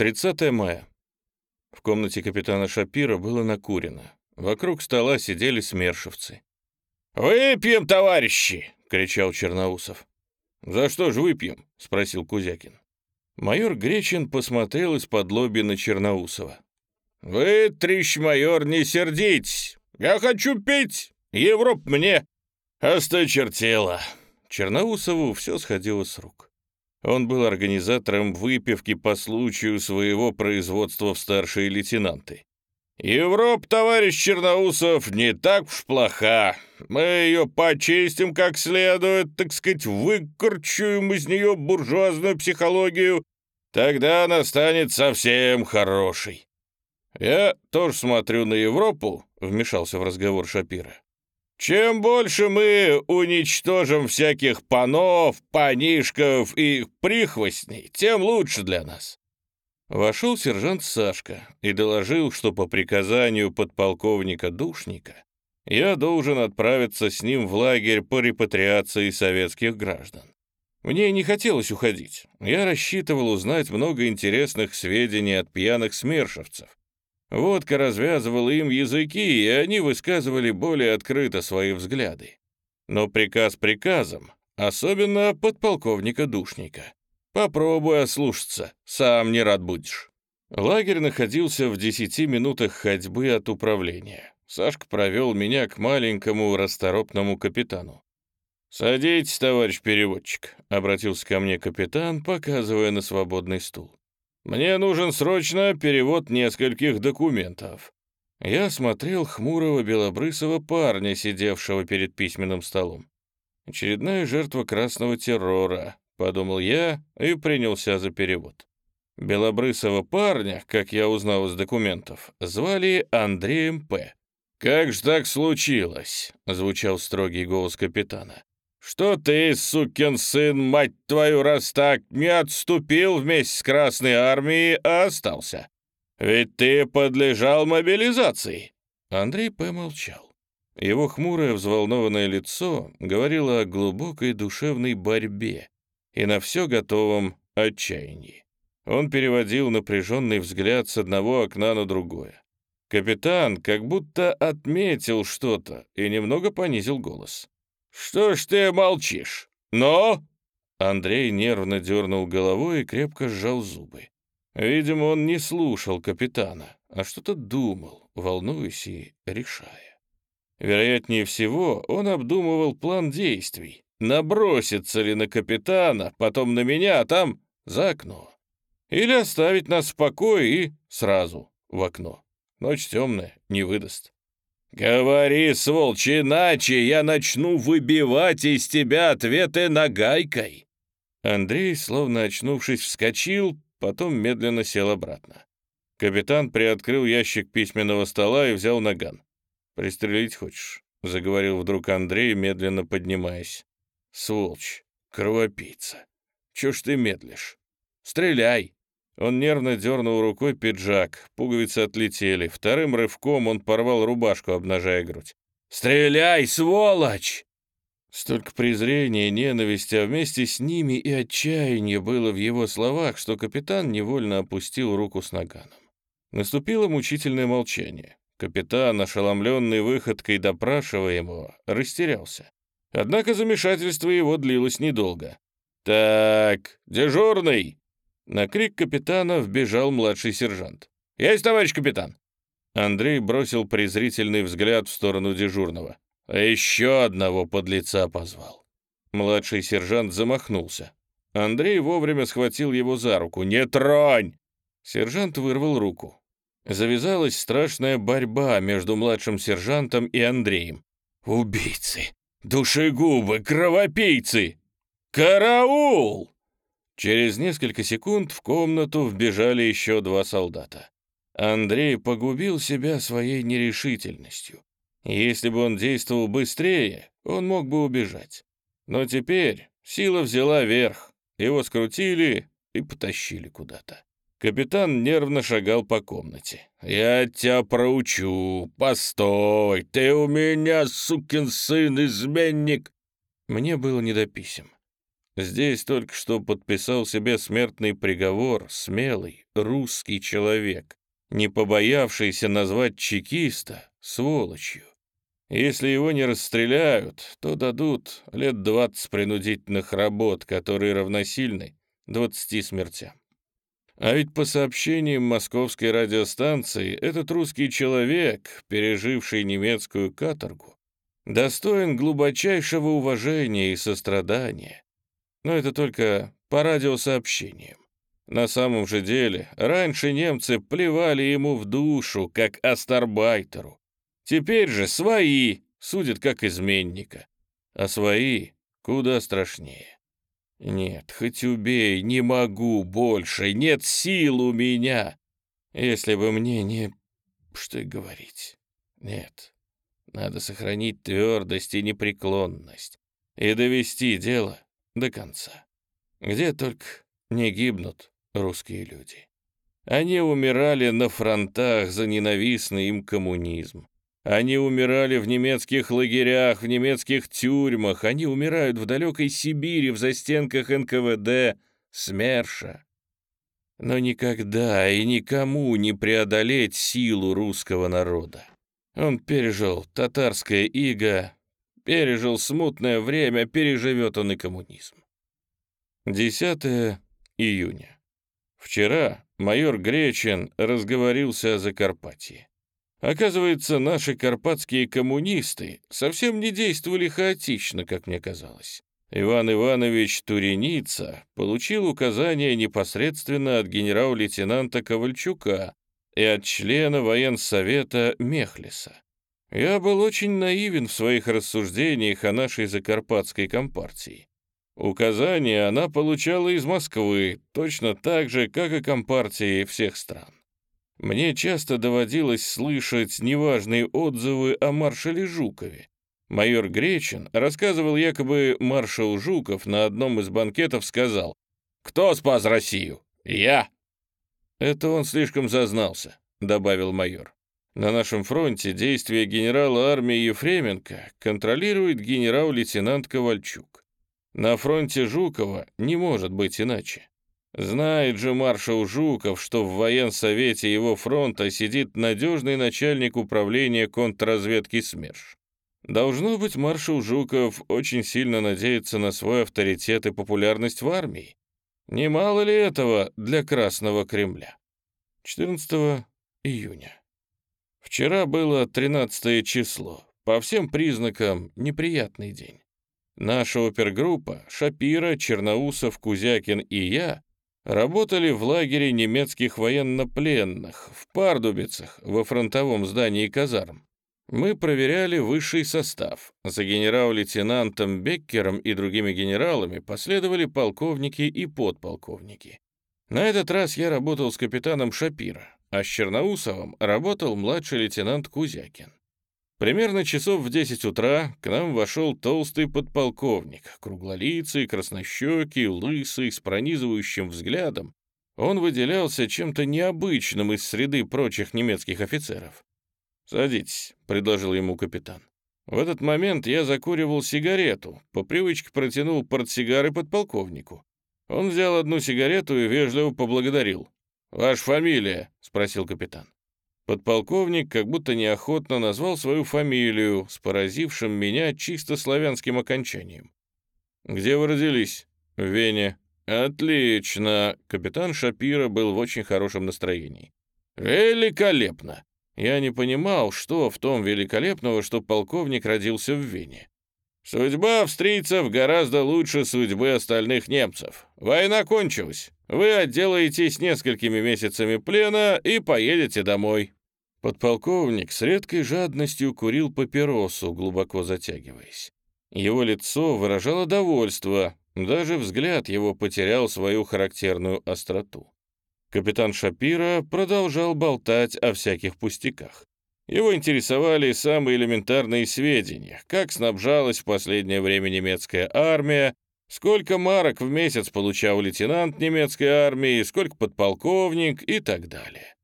30 мая. В комнате капитана Шапира было накурено. Вокруг стола сидели смершевцы. «Выпьем, товарищи!» — кричал Черноусов. «За что же выпьем?» — спросил Кузякин. Майор Гречин посмотрел из-под лоби на Черноусова. «Вы, трещ майор, не сердитесь! Я хочу пить! Европ мне! Осточертела!» Черноусову все сходило с рук. Он был организатором выпивки по случаю своего производства в старшие лейтенанты. «Европа, товарищ Черноусов, не так уж плоха. Мы ее почистим как следует, так сказать, выкорчуем из нее буржуазную психологию. Тогда она станет совсем хорошей». «Я тоже смотрю на Европу», — вмешался в разговор Шапира. «Чем больше мы уничтожим всяких панов, панишков и прихвостней, тем лучше для нас. Вошел сержант Сашка и доложил, что по приказанию подполковника Душника я должен отправиться с ним в лагерь по репатриации советских граждан. Мне не хотелось уходить. Я рассчитывал узнать много интересных сведений от пьяных смершевцев. Водка развязывала им языки, и они высказывали более открыто свои взгляды. Но приказ приказом, особенно подполковника Душника. Попробуй ослушаться, сам не рад будешь. Лагерь находился в десяти минутах ходьбы от управления. Сашка провел меня к маленькому расторопному капитану. «Садитесь, товарищ переводчик», — обратился ко мне капитан, показывая на свободный стул. «Мне нужен срочно перевод нескольких документов». Я смотрел хмурого белобрысого парня, сидевшего перед письменным столом. Очередная жертва красного террора, подумал я и принялся за перевод. Белобрысого парня, как я узнал из документов, звали Андреем П. «Как же так случилось?» — звучал строгий голос капитана. «Что ты, сукин сын, мать твою, раз так, не отступил вместе с Красной Армией, а остался? Ведь ты подлежал мобилизации!» Андрей П. молчал. Его хмурое взволнованное лицо говорило о глубокой душевной борьбе, и на все готовом отчаянии. Он переводил напряженный взгляд с одного окна на другое. Капитан как будто отметил что-то и немного понизил голос. «Что ж ты молчишь? Но?» Андрей нервно дернул головой и крепко сжал зубы. Видимо, он не слушал капитана, а что-то думал, волнуясь и решая. Вероятнее всего, он обдумывал план действий, Наброситься ли на капитана, потом на меня, а там за окно. Или оставить нас в покое и сразу в окно. Ночь темная, не выдаст. «Говори, сволочь, иначе я начну выбивать из тебя ответы нагайкой!» Андрей, словно очнувшись, вскочил, потом медленно сел обратно. Капитан приоткрыл ящик письменного стола и взял наган. «Пристрелить хочешь?» — заговорил вдруг Андрей, медленно поднимаясь. Сволочь, кровопийца. Чё ж ты медлишь? Стреляй!» Он нервно дернул рукой пиджак, пуговицы отлетели. Вторым рывком он порвал рубашку, обнажая грудь. «Стреляй, сволочь!» Столько презрения, ненависти, а вместе с ними и отчаяния было в его словах, что капитан невольно опустил руку с наганом. Наступило мучительное молчание. Капитан, ошеломленный выходкой допрашиваемого, растерялся. Однако замешательство его длилось недолго. «Так, дежурный!» На крик капитана вбежал младший сержант. «Есть, товарищ капитан!» Андрей бросил презрительный взгляд в сторону дежурного. Еще одного подлеца позвал. Младший сержант замахнулся. Андрей вовремя схватил его за руку. «Не тронь!» Сержант вырвал руку. Завязалась страшная борьба между младшим сержантом и Андреем. «Убийцы! Душегубы, кровопийцы! Караул!» Через несколько секунд в комнату вбежали еще два солдата. Андрей погубил себя своей нерешительностью. Если бы он действовал быстрее, он мог бы убежать. Но теперь сила взяла верх, его скрутили и потащили куда-то. Капитан нервно шагал по комнате. «Я тебя проучу! Постой! Ты у меня, сукин сын, изменник!» Мне было не до писем. Здесь только что подписал себе смертный приговор смелый русский человек, не побоявшийся назвать чекиста сволочью. Если его не расстреляют, то дадут лет двадцать принудительных работ, которые равносильны двадцати смертям. А ведь по сообщениям московской радиостанции, этот русский человек, переживший немецкую каторгу, достоин глубочайшего уважения и сострадания. Но это только по радиосообщениям. На самом же деле, раньше немцы плевали ему в душу, как астарбайтеру. Теперь же свои судят как изменника, а свои куда страшнее. Нет, хоть убей, не могу больше, нет сил у меня. Если бы мне не... Что говорить. Нет, надо сохранить твердость и непреклонность и довести дело до конца. Где только не гибнут русские люди. Они умирали на фронтах за ненавистный им коммунизм. Они умирали в немецких лагерях, в немецких тюрьмах. Они умирают в далекой Сибири, в застенках НКВД, СМЕРШа. Но никогда и никому не преодолеть силу русского народа. Он пережил татарское иго, пережил смутное время, переживет он и коммунизм. 10 июня. Вчера майор Гречин разговорился о Закарпатье. Оказывается, наши карпатские коммунисты совсем не действовали хаотично, как мне казалось. Иван Иванович Туреница получил указание непосредственно от генерал-лейтенанта Ковальчука и от члена военсовета Мехлиса. Я был очень наивен в своих рассуждениях о нашей закарпатской компартии. Указания она получала из Москвы, точно так же, как и компартии всех стран. Мне часто доводилось слышать неважные отзывы о маршале Жукове. Майор Гречин рассказывал, якобы маршал Жуков на одном из банкетов сказал «Кто спас Россию? Я!» «Это он слишком зазнался», — добавил майор. «На нашем фронте действия генерала армии Ефременко контролирует генерал-лейтенант Ковальчук. На фронте Жукова не может быть иначе. Знает же маршал Жуков, что в военсовете его фронта сидит надежный начальник управления контрразведки СМЕРШ. Должно быть, маршал Жуков очень сильно надеется на свой авторитет и популярность в армии. Немало ли этого для Красного Кремля? 14 июня. Вчера было 13 число. По всем признакам неприятный день. Наша опергруппа, Шапира, Черноусов, Кузякин и я Работали в лагере немецких военнопленных, в Пардубицах, во фронтовом здании казарм. Мы проверяли высший состав. За генерал-лейтенантом Беккером и другими генералами последовали полковники и подполковники. На этот раз я работал с капитаном Шапира, а с Черноусовым работал младший лейтенант Кузякин. Примерно часов в 10 утра к нам вошел толстый подполковник, круглолицый, краснощекий, лысый, с пронизывающим взглядом. Он выделялся чем-то необычным из среды прочих немецких офицеров. «Садитесь», — предложил ему капитан. В этот момент я закуривал сигарету, по привычке протянул портсигары подполковнику. Он взял одну сигарету и вежливо поблагодарил. «Ваша фамилия?» — спросил капитан. Подполковник как будто неохотно назвал свою фамилию с поразившим меня чисто славянским окончанием. «Где вы родились?» «В Вене». «Отлично!» Капитан Шапира был в очень хорошем настроении. «Великолепно!» Я не понимал, что в том великолепного, что полковник родился в Вене. Судьба австрийцев гораздо лучше судьбы остальных немцев. Война кончилась. Вы отделаетесь несколькими месяцами плена и поедете домой. Подполковник с редкой жадностью курил папиросу, глубоко затягиваясь. Его лицо выражало довольство, даже взгляд его потерял свою характерную остроту. Капитан Шапира продолжал болтать о всяких пустяках. Его интересовали самые элементарные сведения, как снабжалась в последнее время немецкая армия, сколько марок в месяц получал лейтенант немецкой армии, сколько подполковник и так далее.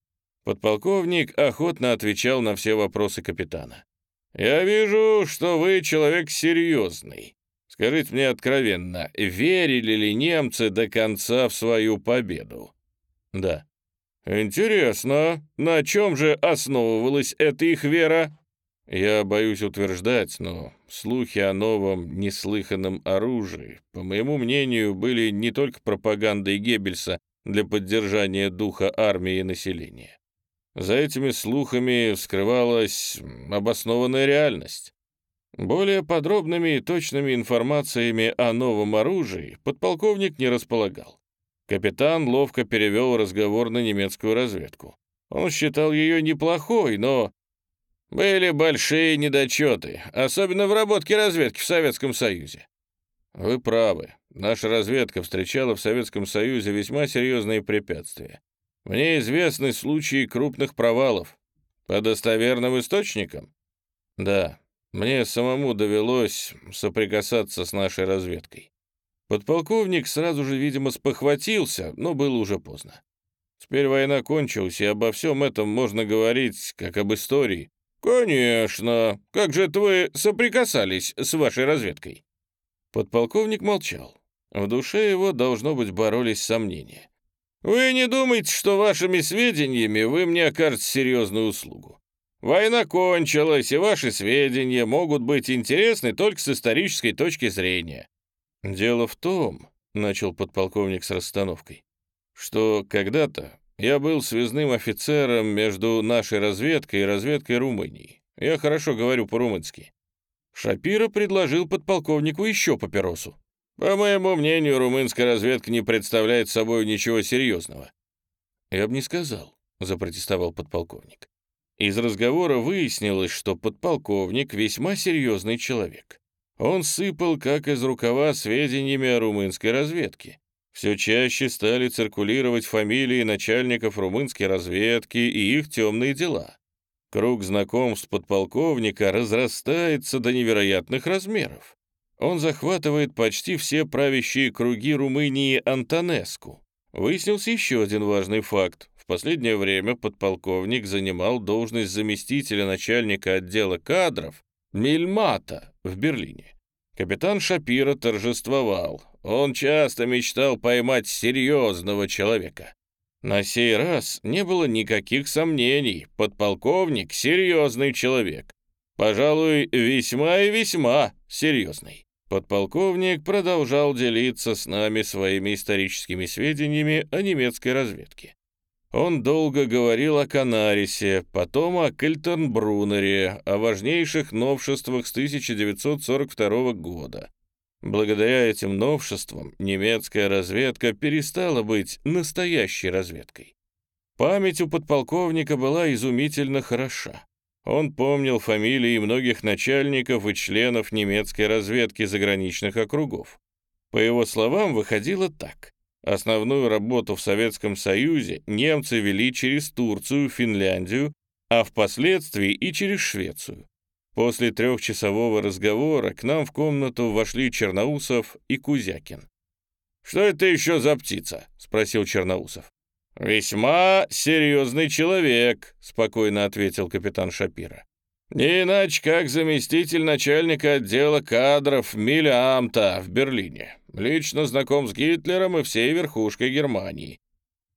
Подполковник охотно отвечал на все вопросы капитана. «Я вижу, что вы человек серьезный», — Скажите мне откровенно, верили ли немцы до конца в свою победу? Да. Интересно, на чем же основывалась эта их вера? Я боюсь утверждать, но слухи о новом неслыханном оружии, по моему мнению, были не только пропагандой Геббельса для поддержания духа армии и населения. За этими слухами скрывалась обоснованная реальность. Более подробными и точными информациями о новом оружии подполковник не располагал. Капитан ловко перевел разговор на немецкую разведку. Он считал ее неплохой, но... Были большие недочеты, особенно в работке разведки в Советском Союзе. Вы правы. Наша разведка встречала в Советском Союзе весьма серьезные препятствия. Мне известны случаи крупных провалов. По достоверным источникам? Да, мне самому довелось соприкасаться с нашей разведкой. Подполковник сразу же, видимо, спохватился, но было уже поздно. Теперь война кончилась, и обо всем этом можно говорить, как об истории. «Конечно! Как же это вы соприкасались с вашей разведкой?» Подполковник молчал. В душе его, должно быть, боролись сомнения. «Вы не думаете, что вашими сведениями вы мне окажете серьезную услугу? Война кончилась, и ваши сведения могут быть интересны только с исторической точки зрения. «Дело в том», — начал подполковник с расстановкой, «что когда-то я был связным офицером между нашей разведкой и разведкой Румынии. Я хорошо говорю по-румынски». Шапира предложил подполковнику еще папиросу. «По моему мнению, румынская разведка не представляет собой ничего серьезного». «Я бы не сказал», — запротестовал подполковник. Из разговора выяснилось, что подполковник весьма серьезный человек. Он сыпал как из рукава сведениями о румынской разведке. Все чаще стали циркулировать фамилии начальников румынской разведки и их темные дела. Круг знакомств подполковника разрастается до невероятных размеров. Он захватывает почти все правящие круги Румынии Антонеску. Выяснился еще один важный факт. В последнее время подполковник занимал должность заместителя начальника отдела кадров Мильмата в Берлине. Капитан Шапира торжествовал. Он часто мечтал поймать серьезного человека. На сей раз не было никаких сомнений. Подполковник — серьезный человек. Пожалуй, весьма и весьма серьезный. Подполковник продолжал делиться с нами своими историческими сведениями о немецкой разведке. Он долго говорил о Канарисе, потом о Кельтенбруннере, о важнейших новшествах с 1942 года. Благодаря этим новшествам немецкая разведка перестала быть настоящей разведкой. Память у подполковника была изумительно хороша. Он помнил фамилии многих начальников и членов немецкой разведки заграничных округов. По его словам, выходило так. Основную работу в Советском Союзе немцы вели через Турцию, Финляндию, а впоследствии и через Швецию. После трехчасового разговора к нам в комнату вошли Черноусов и Кузякин. «Что это еще за птица?» — спросил Черноусов. «Весьма серьезный человек», — спокойно ответил капитан Шапира. «Не иначе, как заместитель начальника отдела кадров Милямта в Берлине. Лично знаком с Гитлером и всей верхушкой Германии.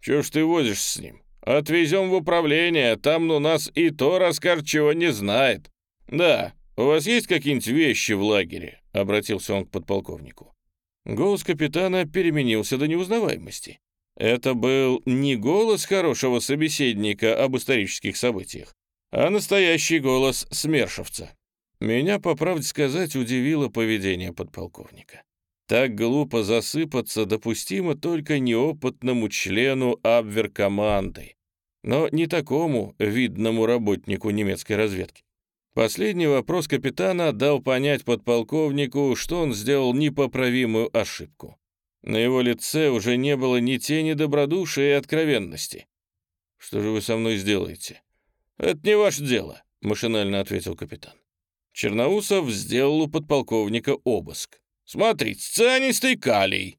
Чего ж ты возишься с ним? Отвезем в управление, там у нас и то расскажет, чего не знает. Да, у вас есть какие-нибудь вещи в лагере?» — обратился он к подполковнику. Голос капитана переменился до неузнаваемости. Это был не голос хорошего собеседника об исторических событиях, а настоящий голос смершевца. Меня, по правде сказать, удивило поведение подполковника. Так глупо засыпаться допустимо только неопытному члену Абвер-команды, но не такому видному работнику немецкой разведки. Последний вопрос капитана дал понять подполковнику, что он сделал непоправимую ошибку. На его лице уже не было ни тени добродушия и откровенности. «Что же вы со мной сделаете?» «Это не ваше дело», — машинально ответил капитан. Черноусов сделал у подполковника обыск. «Смотрите, цианистый калий!»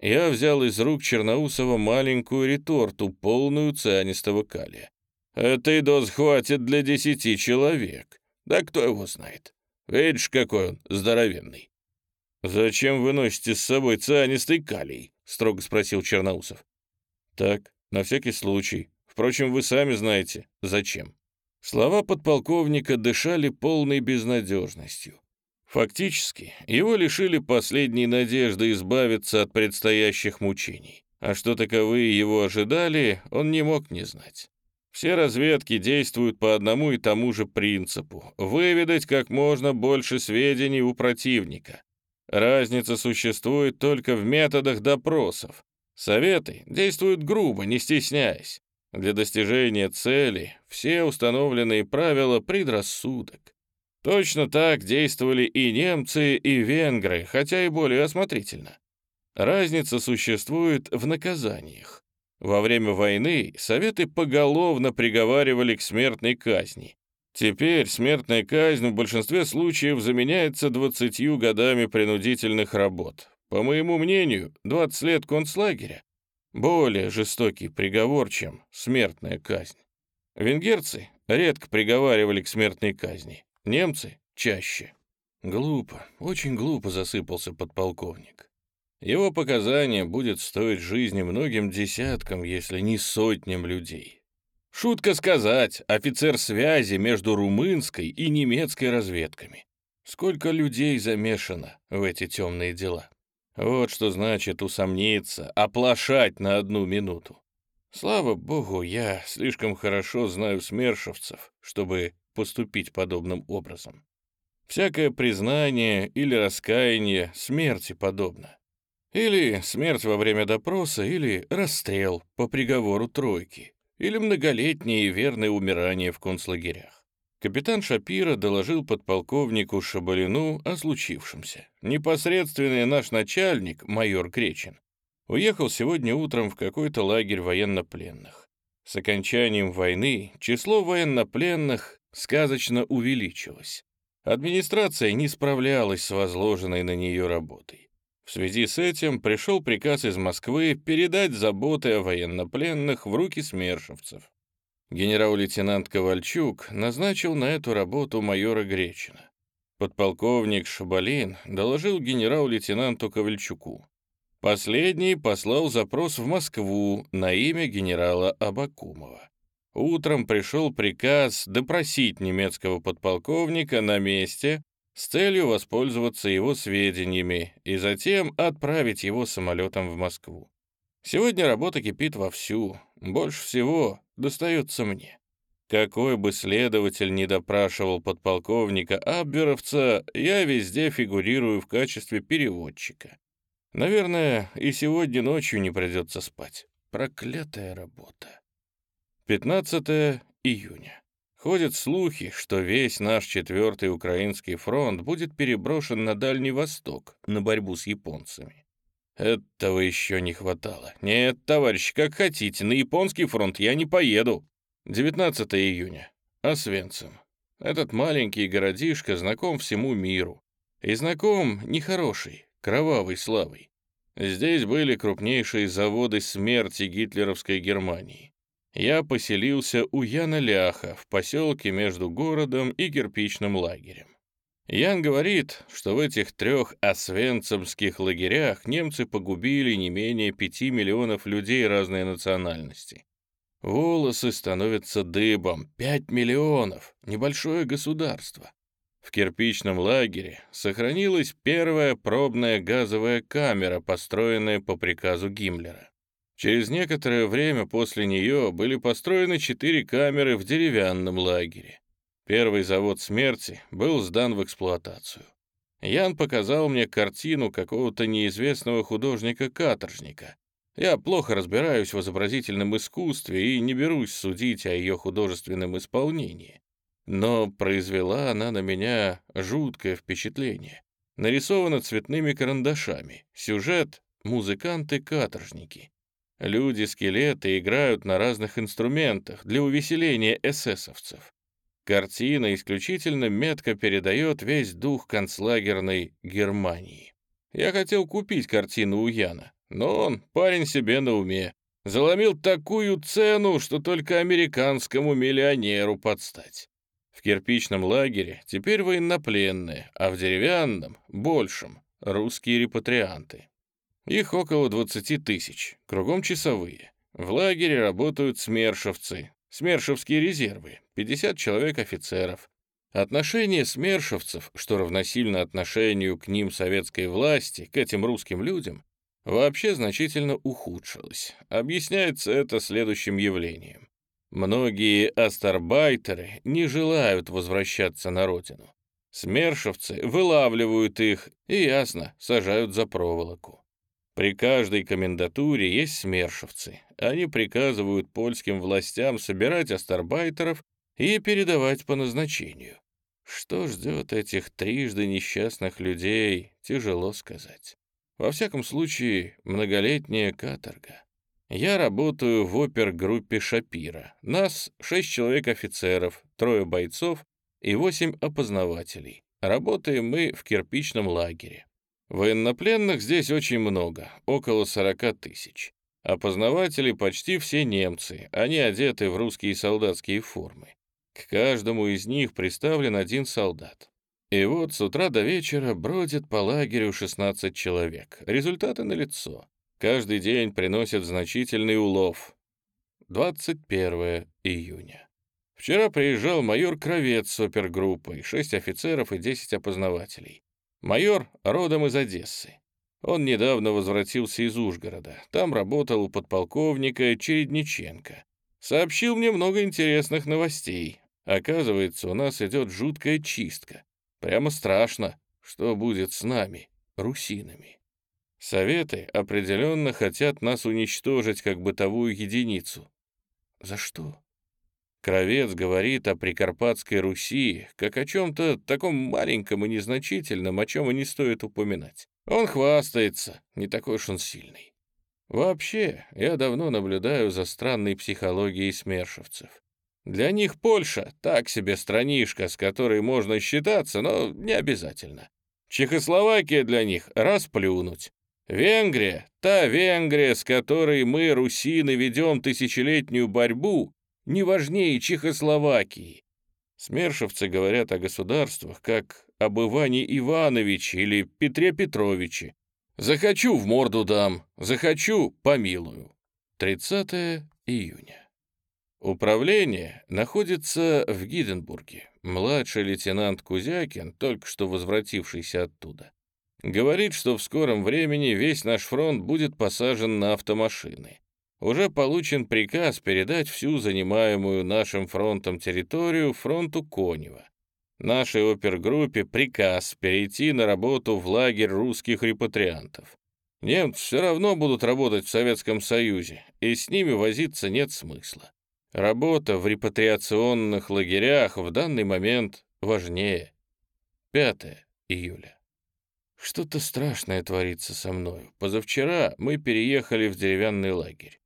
Я взял из рук Черноусова маленькую реторту, полную цианистого калия. Этой доз хватит для десяти человек. Да кто его знает? Видишь, какой он здоровенный. «Зачем вы носите с собой цианистый калий?» — строго спросил Черноусов. «Так, на всякий случай. Впрочем, вы сами знаете, зачем». Слова подполковника дышали полной безнадежностью. Фактически, его лишили последней надежды избавиться от предстоящих мучений. А что таковые его ожидали, он не мог не знать. Все разведки действуют по одному и тому же принципу — выведать как можно больше сведений у противника. Разница существует только в методах допросов. Советы действуют грубо, не стесняясь. Для достижения цели все установленные правила предрассудок. Точно так действовали и немцы, и венгры, хотя и более осмотрительно. Разница существует в наказаниях. Во время войны Советы поголовно приговаривали к смертной казни. Теперь смертная казнь в большинстве случаев заменяется 20 годами принудительных работ. По моему мнению, 20 лет концлагеря более жестокий приговор, чем смертная казнь. Венгерцы редко приговаривали к смертной казни, немцы — чаще. Глупо, очень глупо засыпался подполковник. Его показания будет стоить жизни многим десяткам, если не сотням людей. Шутка сказать, офицер связи между румынской и немецкой разведками. Сколько людей замешано в эти темные дела. Вот что значит усомниться, оплошать на одну минуту. Слава богу, я слишком хорошо знаю смершевцев, чтобы поступить подобным образом. Всякое признание или раскаяние смерти подобно. Или смерть во время допроса, или расстрел по приговору тройки, или многолетнее верное умирание в концлагерях. Капитан Шапира доложил подполковнику Шабалину о случившемся. Непосредственный наш начальник, майор Кречин, уехал сегодня утром в какой-то лагерь военнопленных. С окончанием войны число военнопленных сказочно увеличилось. Администрация не справлялась с возложенной на нее работой. В связи с этим пришел приказ из Москвы передать заботы о военнопленных в руки смершевцев. Генерал-лейтенант Ковальчук назначил на эту работу майора Гречина. Подполковник Шабалин доложил генерал-лейтенанту Ковальчуку. Последний послал запрос в Москву на имя генерала Абакумова. Утром пришел приказ допросить немецкого подполковника на месте с целью воспользоваться его сведениями и затем отправить его самолетом в Москву. Сегодня работа кипит вовсю. Больше всего достается мне. Какой бы следователь ни допрашивал подполковника Абверовца, я везде фигурирую в качестве переводчика. Наверное, и сегодня ночью не придется спать. Проклятая работа. 15 июня. Ходят слухи, что весь наш четвертый украинский фронт будет переброшен на Дальний Восток на борьбу с японцами. Этого еще не хватало. Нет, товарищ, как хотите, на японский фронт я не поеду. 19 июня. Освенцим. Этот маленький городишко знаком всему миру. И знаком нехороший, кровавой славой. Здесь были крупнейшие заводы смерти гитлеровской Германии. Я поселился у Яна Ляха в поселке между городом и кирпичным лагерем. Ян говорит, что в этих трех освенцимских лагерях немцы погубили не менее пяти миллионов людей разной национальности. Волосы становятся дыбом. Пять миллионов. Небольшое государство. В кирпичном лагере сохранилась первая пробная газовая камера, построенная по приказу Гиммлера. Через некоторое время после нее были построены четыре камеры в деревянном лагере. Первый завод смерти был сдан в эксплуатацию. Ян показал мне картину какого-то неизвестного художника-каторжника. Я плохо разбираюсь в изобразительном искусстве и не берусь судить о ее художественном исполнении. Но произвела она на меня жуткое впечатление. Нарисовано цветными карандашами. Сюжет — музыканты-каторжники. Люди-скелеты играют на разных инструментах для увеселения эсэсовцев. Картина исключительно метко передает весь дух концлагерной Германии. Я хотел купить картину у Яна, но он, парень себе на уме, заломил такую цену, что только американскому миллионеру подстать. В кирпичном лагере теперь военнопленные, а в деревянном, большем, русские репатрианты. Их около 20 тысяч, кругом часовые. В лагере работают смершевцы, смершевские резервы, 50 человек офицеров. Отношение смершевцев, что равносильно отношению к ним советской власти, к этим русским людям, вообще значительно ухудшилось. Объясняется это следующим явлением. Многие астарбайтеры не желают возвращаться на родину. Смершевцы вылавливают их и, ясно, сажают за проволоку. При каждой комендатуре есть смершевцы. Они приказывают польским властям собирать астарбайтеров и передавать по назначению. Что ждет этих трижды несчастных людей, тяжело сказать. Во всяком случае, многолетняя каторга. Я работаю в опергруппе «Шапира». Нас шесть человек офицеров, трое бойцов и восемь опознавателей. Работаем мы в кирпичном лагере. Военнопленных здесь очень много, около 40 тысяч. Опознаватели почти все немцы, они одеты в русские солдатские формы. К каждому из них представлен один солдат. И вот с утра до вечера бродит по лагерю 16 человек. Результаты налицо. Каждый день приносят значительный улов. 21 июня. Вчера приезжал майор Кровец с опергруппой, 6 офицеров и 10 опознавателей. Майор родом из Одессы. Он недавно возвратился из Ужгорода. Там работал у подполковника Чередниченко. Сообщил мне много интересных новостей. Оказывается, у нас идет жуткая чистка. Прямо страшно, что будет с нами, русинами. Советы определенно хотят нас уничтожить как бытовую единицу. За что? Кровец говорит о Прикарпатской Руси, как о чем-то таком маленьком и незначительном, о чем и не стоит упоминать. Он хвастается, не такой уж он сильный. Вообще, я давно наблюдаю за странной психологией смершевцев. Для них Польша — так себе странишка, с которой можно считаться, но не обязательно. Чехословакия для них — расплюнуть. Венгрия — та Венгрия, с которой мы, русины, ведем тысячелетнюю борьбу, не важнее Чехословакии. Смершевцы говорят о государствах, как об Иване Ивановиче или Петре Петровиче. Захочу в морду дам, захочу помилую. 30 июня. Управление находится в Гиденбурге. Младший лейтенант Кузякин, только что возвратившийся оттуда, говорит, что в скором времени весь наш фронт будет посажен на автомашины уже получен приказ передать всю занимаемую нашим фронтом территорию фронту Конева. Нашей опергруппе приказ перейти на работу в лагерь русских репатриантов. Немцы все равно будут работать в Советском Союзе, и с ними возиться нет смысла. Работа в репатриационных лагерях в данный момент важнее. 5 июля. Что-то страшное творится со мною. Позавчера мы переехали в деревянный лагерь.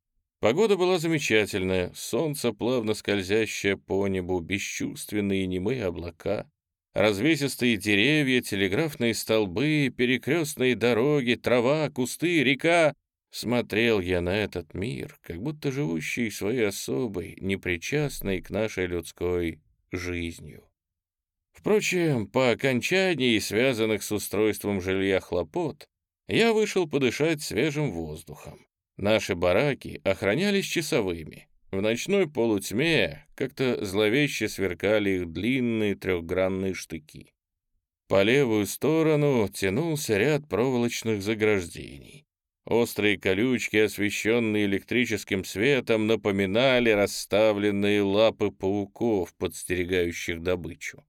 Погода была замечательная, солнце, плавно скользящее по небу, бесчувственные немые облака, развесистые деревья, телеграфные столбы, перекрестные дороги, трава, кусты, река. Смотрел я на этот мир, как будто живущий своей особой, непричастной к нашей людской жизнью. Впрочем, по окончании связанных с устройством жилья хлопот, я вышел подышать свежим воздухом. Наши бараки охранялись часовыми. В ночной полутьме как-то зловеще сверкали их длинные трехгранные штыки. По левую сторону тянулся ряд проволочных заграждений. Острые колючки, освещенные электрическим светом, напоминали расставленные лапы пауков, подстерегающих добычу.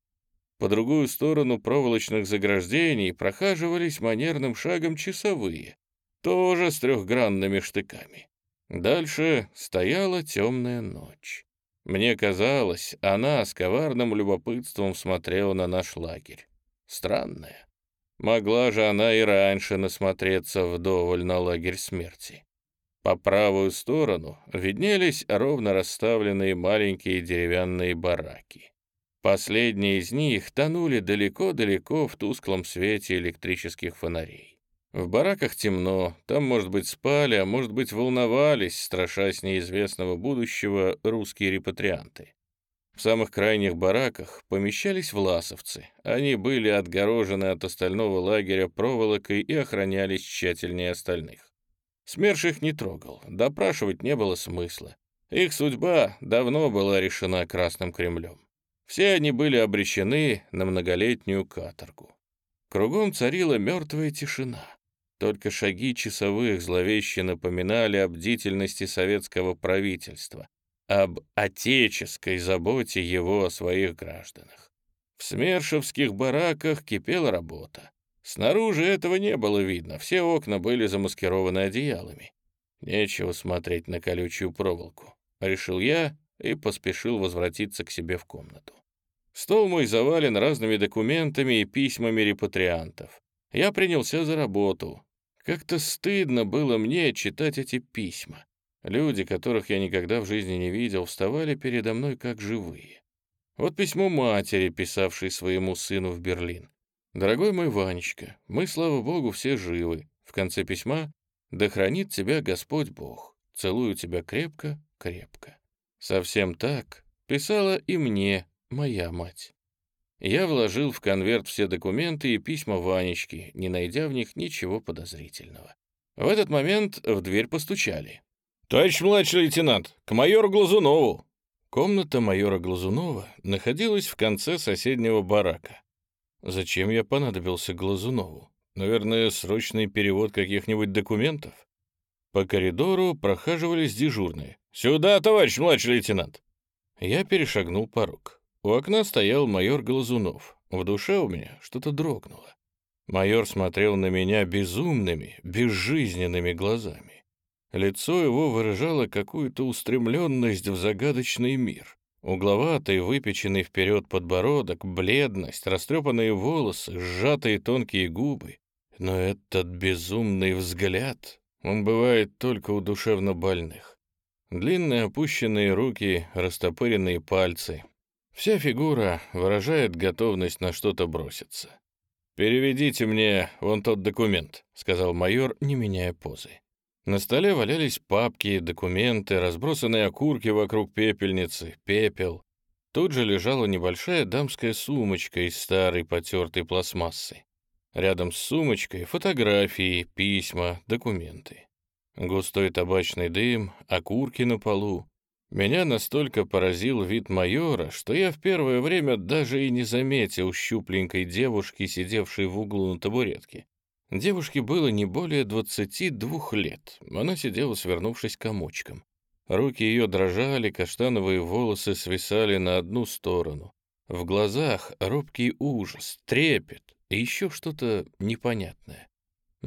По другую сторону проволочных заграждений прохаживались манерным шагом часовые, тоже с трехгранными штыками. Дальше стояла темная ночь. Мне казалось, она с коварным любопытством смотрела на наш лагерь. Странная. Могла же она и раньше насмотреться вдоволь на лагерь смерти. По правую сторону виднелись ровно расставленные маленькие деревянные бараки. Последние из них тонули далеко-далеко в тусклом свете электрических фонарей. В бараках темно, там, может быть, спали, а может быть, волновались, страшась неизвестного будущего русские репатрианты. В самых крайних бараках помещались власовцы. Они были отгорожены от остального лагеря проволокой и охранялись тщательнее остальных. СМЕРШ их не трогал, допрашивать не было смысла. Их судьба давно была решена Красным Кремлем. Все они были обречены на многолетнюю каторгу. Кругом царила мертвая тишина. Только шаги часовых зловеще напоминали о бдительности советского правительства, об отеческой заботе его о своих гражданах. В смершевских бараках кипела работа. Снаружи этого не было видно, все окна были замаскированы одеялами. Нечего смотреть на колючую проволоку, решил я и поспешил возвратиться к себе в комнату. Стол мой завален разными документами и письмами репатриантов. Я принялся за работу. Как-то стыдно было мне читать эти письма. Люди, которых я никогда в жизни не видел, вставали передо мной как живые. Вот письмо матери, писавшей своему сыну в Берлин. «Дорогой мой Ванечка, мы, слава богу, все живы. В конце письма «Да хранит тебя Господь Бог. Целую тебя крепко, крепко». Совсем так писала и мне моя мать. Я вложил в конверт все документы и письма Ванечки, не найдя в них ничего подозрительного. В этот момент в дверь постучали. «Товарищ младший лейтенант, к майору Глазунову!» Комната майора Глазунова находилась в конце соседнего барака. Зачем я понадобился Глазунову? Наверное, срочный перевод каких-нибудь документов? По коридору прохаживались дежурные. «Сюда, товарищ младший лейтенант!» Я перешагнул порог. У окна стоял майор Глазунов. В душе у меня что-то дрогнуло. Майор смотрел на меня безумными, безжизненными глазами. Лицо его выражало какую-то устремленность в загадочный мир. Угловатый, выпеченный вперед подбородок, бледность, растрепанные волосы, сжатые тонкие губы. Но этот безумный взгляд, он бывает только у душевно больных. Длинные опущенные руки, растопыренные пальцы. Вся фигура выражает готовность на что-то броситься. «Переведите мне вон тот документ», — сказал майор, не меняя позы. На столе валялись папки, документы, разбросанные окурки вокруг пепельницы, пепел. Тут же лежала небольшая дамская сумочка из старой потертой пластмассы. Рядом с сумочкой фотографии, письма, документы. Густой табачный дым, окурки на полу. Меня настолько поразил вид майора, что я в первое время даже и не заметил щупленькой девушки, сидевшей в углу на табуретке. Девушке было не более 22 лет. Она сидела, свернувшись комочком. Руки ее дрожали, каштановые волосы свисали на одну сторону. В глазах робкий ужас, трепет и еще что-то непонятное.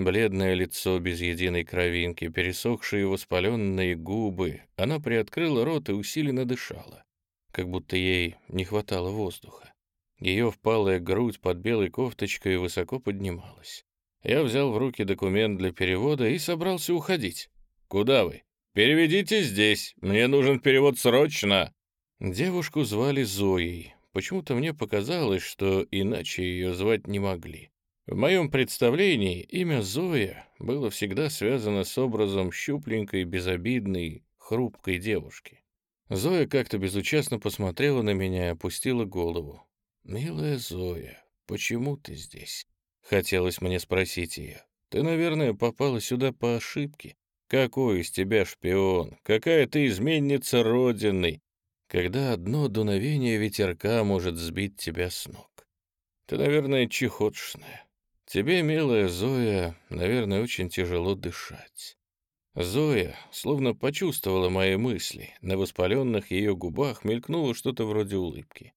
Бледное лицо без единой кровинки, пересохшие воспаленные губы. Она приоткрыла рот и усиленно дышала, как будто ей не хватало воздуха. Ее впалая грудь под белой кофточкой высоко поднималась. Я взял в руки документ для перевода и собрался уходить. «Куда вы?» «Переведите здесь. Мне нужен перевод срочно». Девушку звали Зоей. Почему-то мне показалось, что иначе ее звать не могли. В моем представлении имя Зоя было всегда связано с образом щупленькой, безобидной, хрупкой девушки. Зоя как-то безучастно посмотрела на меня и опустила голову. «Милая Зоя, почему ты здесь?» Хотелось мне спросить ее. Ты, наверное, попала сюда по ошибке. Какой из тебя шпион? Какая ты изменница Родины? Когда одно дуновение ветерка может сбить тебя с ног. Ты, наверное, чехотшная. Тебе, милая Зоя, наверное, очень тяжело дышать. Зоя словно почувствовала мои мысли. На воспаленных ее губах мелькнуло что-то вроде улыбки.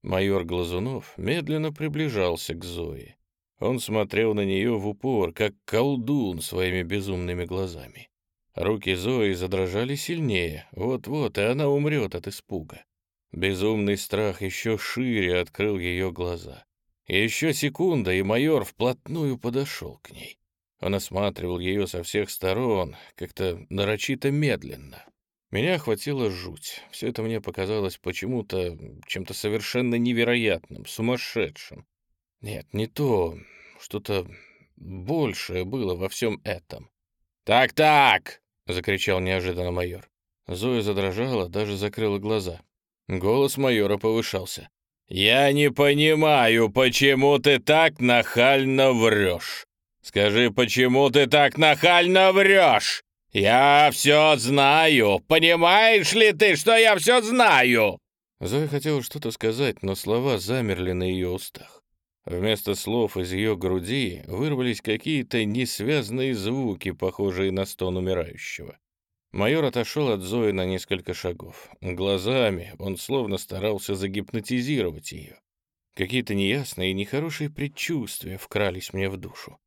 Майор Глазунов медленно приближался к Зое. Он смотрел на нее в упор, как колдун своими безумными глазами. Руки Зои задрожали сильнее, вот-вот, и она умрет от испуга. Безумный страх еще шире открыл ее глаза. Еще секунда, и майор вплотную подошел к ней. Он осматривал ее со всех сторон, как-то нарочито медленно. Меня охватила жуть. Все это мне показалось почему-то чем-то совершенно невероятным, сумасшедшим. Нет, не то. Что-то большее было во всем этом. «Так-так!» — закричал неожиданно майор. Зоя задрожала, даже закрыла глаза. Голос майора повышался. «Я не понимаю, почему ты так нахально врешь. Скажи, почему ты так нахально врешь? Я все знаю. Понимаешь ли ты, что я все знаю?» Зоя хотела что-то сказать, но слова замерли на ее устах. Вместо слов из ее груди вырвались какие-то несвязные звуки, похожие на стон умирающего. Майор отошел от Зои на несколько шагов. Глазами он словно старался загипнотизировать ее. Какие-то неясные и нехорошие предчувствия вкрались мне в душу.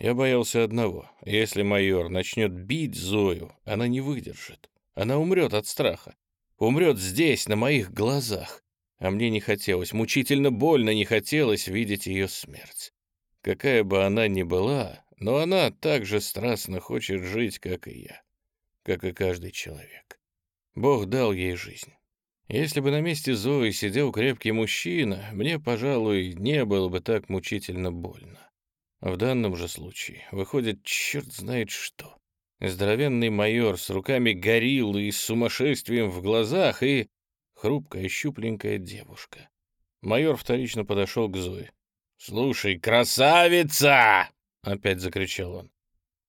Я боялся одного. Если майор начнет бить Зою, она не выдержит. Она умрет от страха. Умрет здесь, на моих глазах. А мне не хотелось, мучительно больно не хотелось видеть ее смерть. Какая бы она ни была, но она так же страстно хочет жить, как и я как и каждый человек. Бог дал ей жизнь. Если бы на месте Зои сидел крепкий мужчина, мне, пожалуй, не было бы так мучительно больно. В данном же случае выходит черт знает что. Здоровенный майор с руками гориллы и с сумасшествием в глазах и хрупкая щупленькая девушка. Майор вторично подошел к Зое. «Слушай, красавица!» — опять закричал он.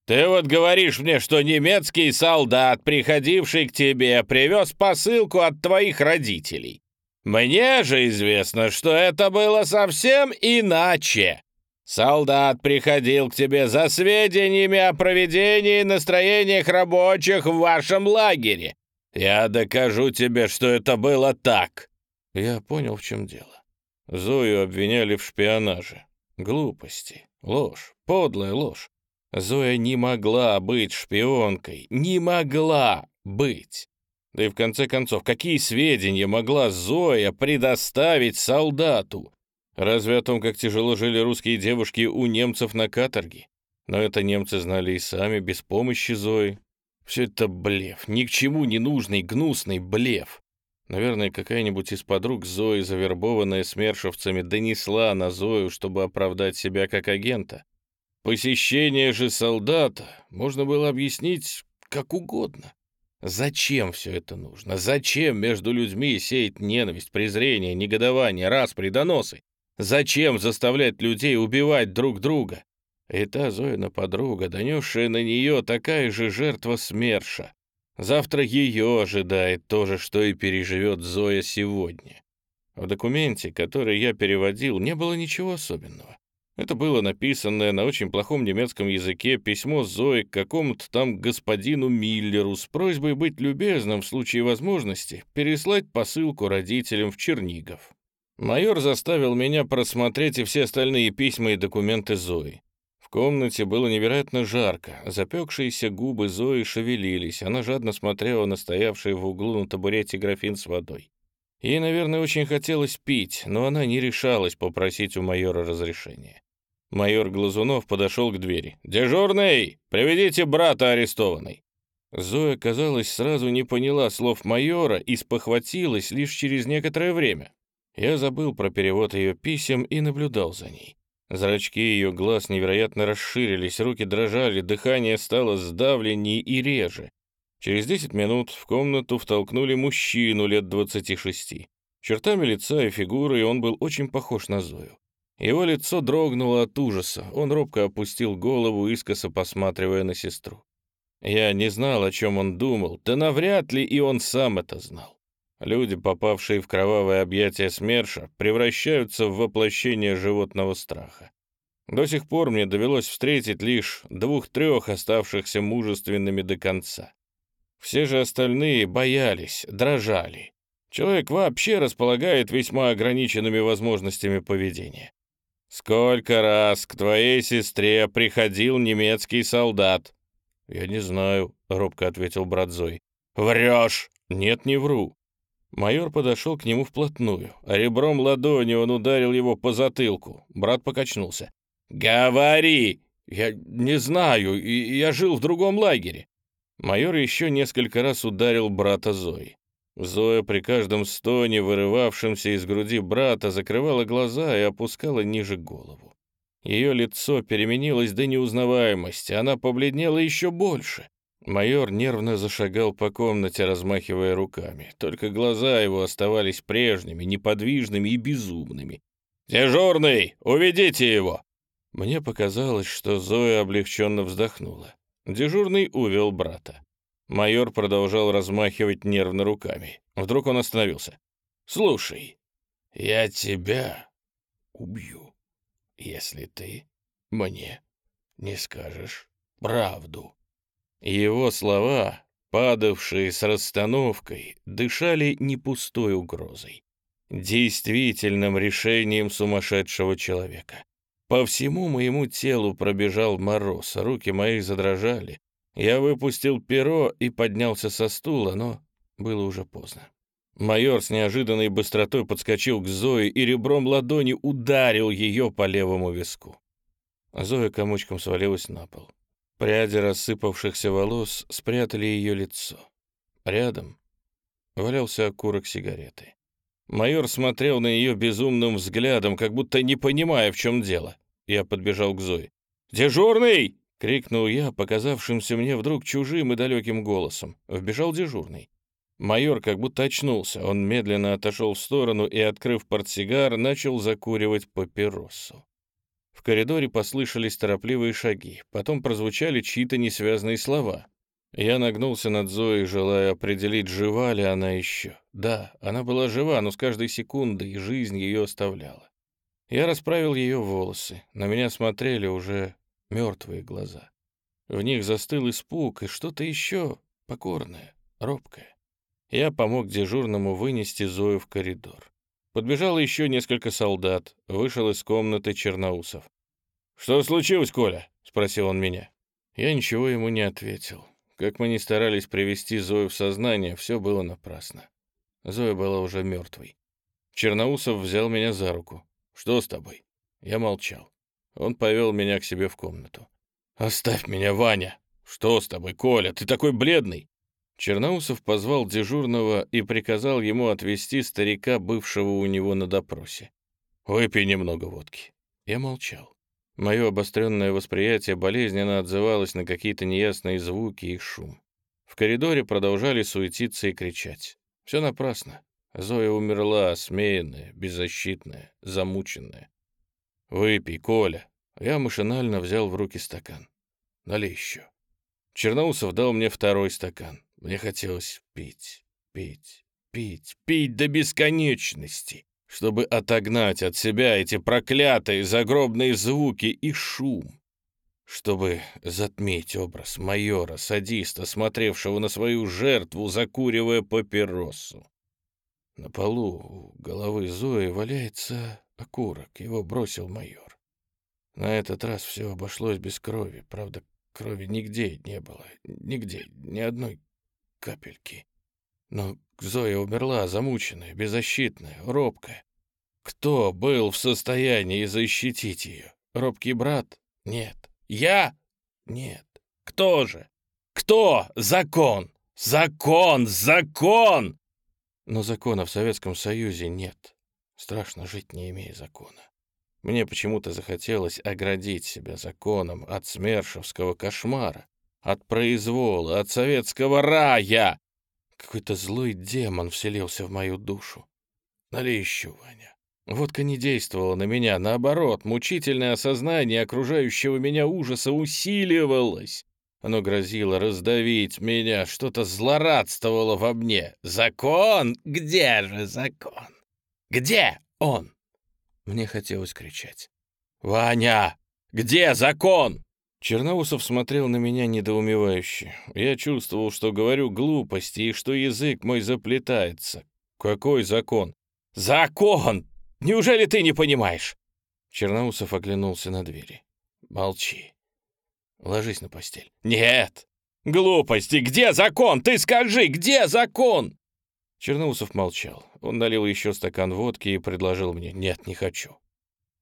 «Ты вот говоришь мне, что немецкий солдат, приходивший к тебе, привез посылку от твоих родителей. Мне же известно, что это было совсем иначе. Солдат приходил к тебе за сведениями о проведении и настроениях рабочих в вашем лагере. Я докажу тебе, что это было так». Я понял, в чем дело. Зою обвиняли в шпионаже. Глупости, ложь, подлая ложь. Зоя не могла быть шпионкой, не могла быть. Да и в конце концов, какие сведения могла Зоя предоставить солдату? Разве о том, как тяжело жили русские девушки у немцев на каторге? Но это немцы знали и сами, без помощи Зои. Все это блеф, ни к чему не нужный, гнусный блеф. Наверное, какая-нибудь из подруг Зои, завербованная смершевцами, донесла на Зою, чтобы оправдать себя как агента. Посещение же солдата можно было объяснить как угодно. Зачем все это нужно? Зачем между людьми сеять ненависть, презрение, негодование, распри, доносы? Зачем заставлять людей убивать друг друга? И та Зоина подруга, донесшая на нее такая же жертва СМЕРШа. Завтра ее ожидает то же, что и переживет Зоя сегодня. В документе, который я переводил, не было ничего особенного. Это было написанное на очень плохом немецком языке письмо Зои к какому-то там господину Миллеру с просьбой быть любезным в случае возможности переслать посылку родителям в Чернигов. Майор заставил меня просмотреть и все остальные письма и документы Зои. В комнате было невероятно жарко, запекшиеся губы Зои шевелились, она жадно смотрела на стоявший в углу на табурете графин с водой. Ей, наверное, очень хотелось пить, но она не решалась попросить у майора разрешения. Майор Глазунов подошел к двери. «Дежурный, приведите брата арестованной». Зоя, казалось, сразу не поняла слов майора и спохватилась лишь через некоторое время. Я забыл про перевод ее писем и наблюдал за ней. Зрачки ее глаз невероятно расширились, руки дрожали, дыхание стало сдавленнее и реже. Через десять минут в комнату втолкнули мужчину лет двадцати шести. Чертами лица и фигурой он был очень похож на Зою. Его лицо дрогнуло от ужаса. Он робко опустил голову, искоса посматривая на сестру. Я не знал, о чем он думал, да навряд ли и он сам это знал. Люди, попавшие в кровавое объятие СМЕРШа, превращаются в воплощение животного страха. До сих пор мне довелось встретить лишь двух-трех оставшихся мужественными до конца. Все же остальные боялись, дрожали. Человек вообще располагает весьма ограниченными возможностями поведения. «Сколько раз к твоей сестре приходил немецкий солдат?» «Я не знаю», — робко ответил брат Зой. «Врешь!» «Нет, не вру». Майор подошел к нему вплотную, а ребром ладони он ударил его по затылку. Брат покачнулся. «Говори!» «Я не знаю, я жил в другом лагере». Майор еще несколько раз ударил брата Зои. Зоя при каждом стоне, вырывавшемся из груди брата, закрывала глаза и опускала ниже голову. Ее лицо переменилось до неузнаваемости, она побледнела еще больше. Майор нервно зашагал по комнате, размахивая руками. Только глаза его оставались прежними, неподвижными и безумными. «Дежурный, уведите его!» Мне показалось, что Зоя облегченно вздохнула. Дежурный увел брата. Майор продолжал размахивать нервно руками. Вдруг он остановился. «Слушай, я тебя убью, если ты мне не скажешь правду». Его слова, падавшие с расстановкой, дышали не пустой угрозой, действительным решением сумасшедшего человека. По всему моему телу пробежал мороз, руки мои задрожали. Я выпустил перо и поднялся со стула, но было уже поздно. Майор с неожиданной быстротой подскочил к Зое и ребром ладони ударил ее по левому виску. Зоя комочком свалилась на пол. Пряди рассыпавшихся волос спрятали ее лицо. Рядом валялся окурок сигареты. Майор смотрел на нее безумным взглядом, как будто не понимая, в чем дело. Я подбежал к Зое. «Дежурный!» — крикнул я, показавшимся мне вдруг чужим и далеким голосом. Вбежал дежурный. Майор как будто очнулся. Он медленно отошел в сторону и, открыв портсигар, начал закуривать папиросу. В коридоре послышались торопливые шаги, потом прозвучали чьи-то несвязные слова. Я нагнулся над Зоей, желая определить, жива ли она еще. Да, она была жива, но с каждой секундой жизнь ее оставляла. Я расправил ее волосы, на меня смотрели уже мертвые глаза. В них застыл испуг и что-то еще покорное, робкое. Я помог дежурному вынести Зою в коридор. Подбежало еще несколько солдат, вышел из комнаты Черноусов. «Что случилось, Коля?» — спросил он меня. Я ничего ему не ответил. Как мы ни старались привести Зою в сознание, все было напрасно. Зоя была уже мертвой. Черноусов взял меня за руку. «Что с тобой?» Я молчал. Он повел меня к себе в комнату. «Оставь меня, Ваня!» «Что с тобой, Коля? Ты такой бледный!» Черноусов позвал дежурного и приказал ему отвезти старика, бывшего у него на допросе. «Выпей немного водки». Я молчал. Мое обостренное восприятие болезненно отзывалось на какие-то неясные звуки и шум. В коридоре продолжали суетиться и кричать. Все напрасно. Зоя умерла, осмеянная, беззащитная, замученная. «Выпей, Коля». Я машинально взял в руки стакан. «Налей еще». Черноусов дал мне второй стакан. Мне хотелось пить, пить, пить, пить до бесконечности, чтобы отогнать от себя эти проклятые загробные звуки и шум, чтобы затмить образ майора, садиста, смотревшего на свою жертву, закуривая папиросу. На полу у головы Зои валяется окурок, его бросил майор. На этот раз все обошлось без крови, правда, крови нигде не было, нигде, ни одной капельки. Но Зоя умерла, замученная, беззащитная, робкая. Кто был в состоянии защитить ее? Робкий брат? Нет. Я? Нет. Кто же? Кто? Закон! Закон! Закон! Но закона в Советском Союзе нет. Страшно жить, не имея закона. Мне почему-то захотелось оградить себя законом от смершевского кошмара, от произвола, от советского рая. Какой-то злой демон вселился в мою душу. Налей еще, Ваня. Водка не действовала на меня, наоборот, мучительное осознание окружающего меня ужаса усиливалось. Оно грозило раздавить меня, что-то злорадствовало во мне. Закон? Где же закон? Где он? Мне хотелось кричать. «Ваня, где закон?» Черноусов смотрел на меня недоумевающе. Я чувствовал, что говорю глупости и что язык мой заплетается. «Какой закон?» «Закон! Неужели ты не понимаешь?» Черноусов оглянулся на двери. «Молчи. Ложись на постель». «Нет! Глупости! Где закон? Ты скажи, где закон?» Черноусов молчал. Он налил еще стакан водки и предложил мне. «Нет, не хочу.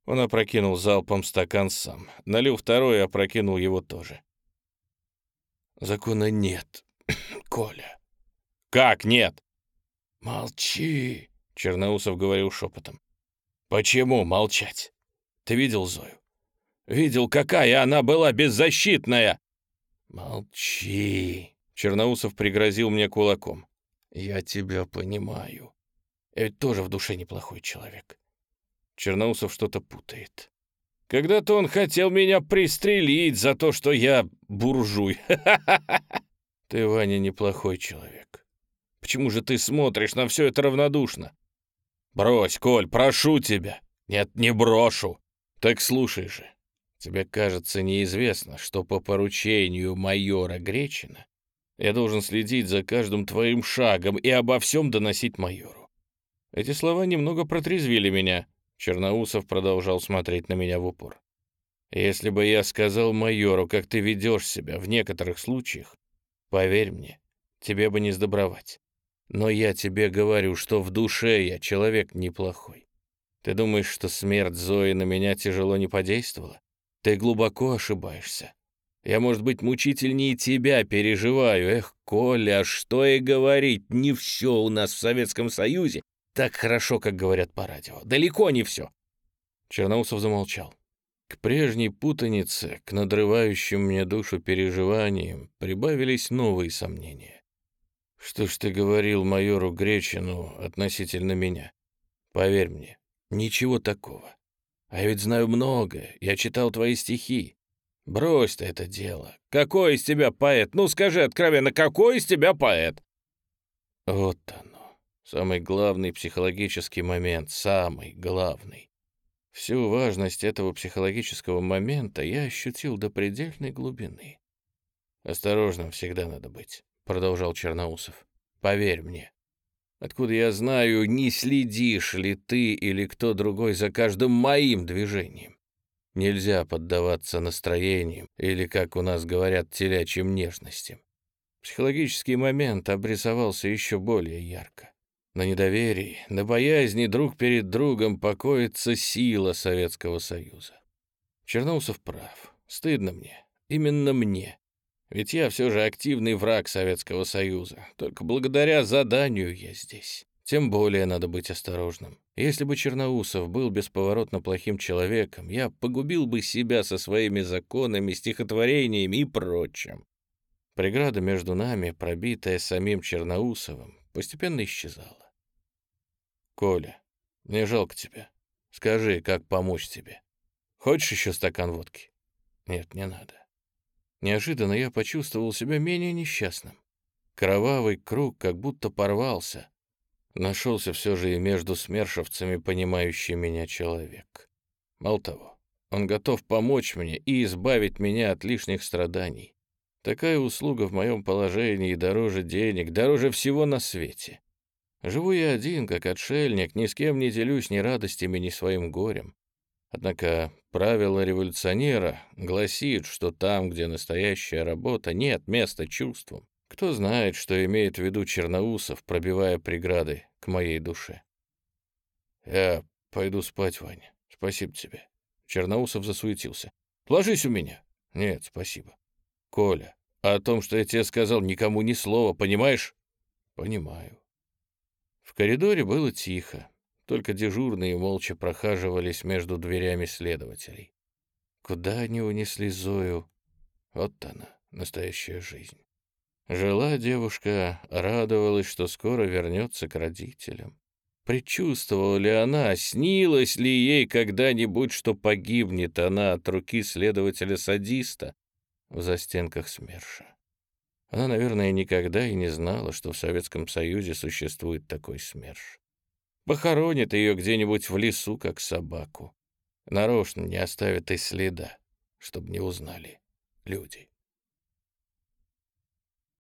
Он опрокинул залпом стакан сам. Налил второй и опрокинул его тоже. «Закона нет, Коля». «Как нет?» «Молчи», — Черноусов говорил шепотом. «Почему молчать? Ты видел Зою? Видел, какая она была беззащитная?» «Молчи». Черноусов пригрозил мне кулаком. «Я тебя понимаю. Я ведь тоже в душе неплохой человек». Черноусов что-то путает. Когда-то он хотел меня пристрелить за то, что я буржуй. Ты, Ваня, неплохой человек. Почему же ты смотришь на все это равнодушно? Брось, Коль, прошу тебя. Нет, не брошу. Так слушай же. Тебе кажется неизвестно, что по поручению майора Гречина я должен следить за каждым твоим шагом и обо всем доносить майору. Эти слова немного протрезвили меня. Черноусов продолжал смотреть на меня в упор. Если бы я сказал майору, как ты ведешь себя в некоторых случаях, поверь мне, тебе бы не сдобровать. Но я тебе говорю, что в душе я человек неплохой. Ты думаешь, что смерть Зои на меня тяжело не подействовала? Ты глубоко ошибаешься. Я, может быть, мучительнее тебя переживаю. Эх, Коля, а что и говорить, не все у нас в Советском Союзе так хорошо, как говорят по радио. Далеко не все. Черноусов замолчал. К прежней путанице, к надрывающим мне душу переживаниям прибавились новые сомнения. Что ж ты говорил майору Гречину относительно меня? Поверь мне, ничего такого. А я ведь знаю многое, я читал твои стихи. Брось ты это дело. Какой из тебя поэт? Ну скажи откровенно, какой из тебя поэт? Вот оно. Самый главный психологический момент, самый главный. Всю важность этого психологического момента я ощутил до предельной глубины. «Осторожным всегда надо быть», — продолжал Черноусов. «Поверь мне, Откуда я знаю, не следишь ли ты или кто другой за каждым моим движением? Нельзя поддаваться настроениям или, как у нас говорят, телячьим нежностям. Психологический момент обрисовался еще более ярко. На недоверии, на боязни друг перед другом покоится сила Советского Союза. Черноусов прав. Стыдно мне. Именно мне. Ведь я все же активный враг Советского Союза. Только благодаря заданию я здесь. Тем более надо быть осторожным. Если бы Черноусов был бесповоротно плохим человеком, я погубил бы себя со своими законами, стихотворениями и прочим. Преграда между нами, пробитая самим Черноусовым, постепенно исчезала. «Коля, мне жалко тебя. Скажи, как помочь тебе? Хочешь еще стакан водки?» «Нет, не надо. Неожиданно я почувствовал себя менее несчастным. Кровавый круг как будто порвался. Нашелся все же и между смершевцами понимающий меня человек. Мало того, он готов помочь мне и избавить меня от лишних страданий. Такая услуга в моем положении дороже денег, дороже всего на свете. Живу я один, как отшельник, ни с кем не делюсь ни радостями, ни своим горем. Однако правило революционера гласит, что там, где настоящая работа, нет места чувствам. Кто знает, что имеет в виду Черноусов, пробивая преграды к моей душе. Я пойду спать, Ваня. Спасибо тебе. Черноусов засуетился. Ложись у меня. Нет, спасибо. Коля, о том, что я тебе сказал, никому ни слова, понимаешь? Понимаю. В коридоре было тихо. Только дежурные молча прохаживались между дверями следователей. Куда они унесли Зою? Вот она, настоящая жизнь. Жила девушка, радовалась, что скоро вернется к родителям. Предчувствовала ли она, снилось ли ей когда-нибудь, что погибнет она от руки следователя-садиста в застенках СМЕРШа? Она, наверное, никогда и не знала, что в Советском Союзе существует такой СМЕРШ. Похоронит ее где-нибудь в лесу, как собаку. Нарочно не оставит и следа, чтобы не узнали люди.